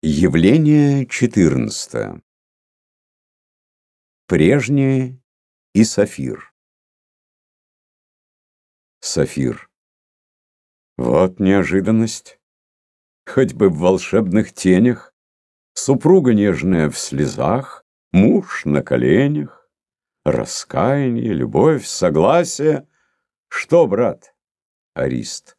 Явление 14. Прежнее и Сафир. Сафир. Вот неожиданность. Хоть бы в волшебных тенях, Супруга нежная в слезах, Муж на коленях, Раскаяние, любовь, согласие. Что, брат? Арист.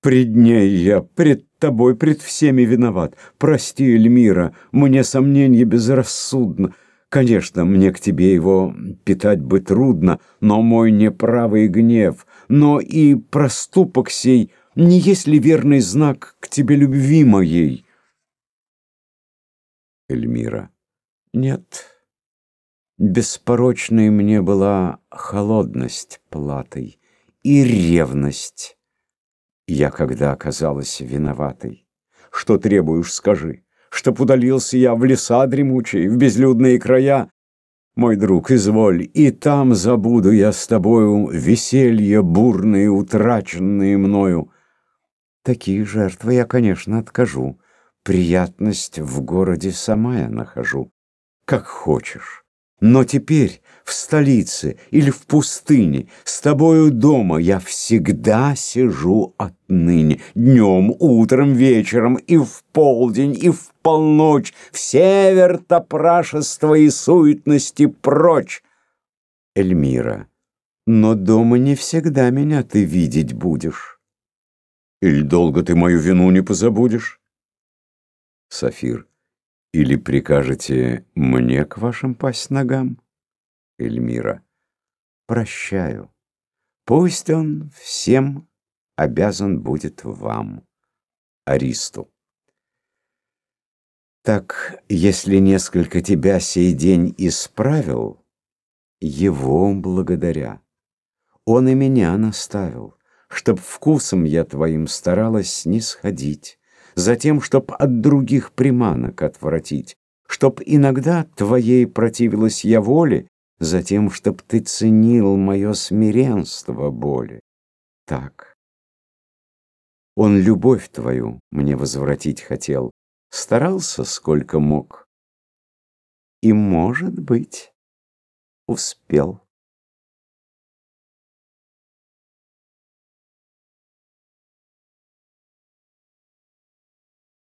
Пред ней я, пред тобой, пред всеми виноват. Прости, Эльмира, мне сомнение безрассудно. Конечно, мне к тебе его питать бы трудно, но мой неправый гнев, но и проступок сей не есть ли верный знак к тебе любви моей? Эльмира. Нет. Беспорочной мне была холодность платой и ревность я когда оказалась виноватой? Что требуешь, скажи? Чтоб удалился я в леса дремучие, в безлюдные края? Мой друг, изволь, и там забуду я с тобою Веселье бурные, утраченные мною. Такие жертвы я, конечно, откажу. Приятность в городе сама я нахожу. Как хочешь. Но теперь в столице или в пустыне с тобою дома я всегда сижу отныне. Днем, утром, вечером и в полдень, и в полночь. Все вертопрашества и суетности прочь. Эльмира. Но дома не всегда меня ты видеть будешь. Или долго ты мою вину не позабудешь? Сафир. Или прикажете мне к вашим пасть ногам? Эльмира. Прощаю. Пусть он всем обязан будет вам. Аристу. Так, если несколько тебя сей день исправил, его благодаря. Он и меня наставил, чтоб вкусом я твоим старалась не сходить затем, чтоб от других приманок отвратить, чтоб иногда твоей противилась я воле, затем, чтоб ты ценил мое смиренство боли. Так. Он любовь твою мне возвратить хотел, старался сколько мог. И, может быть, успел.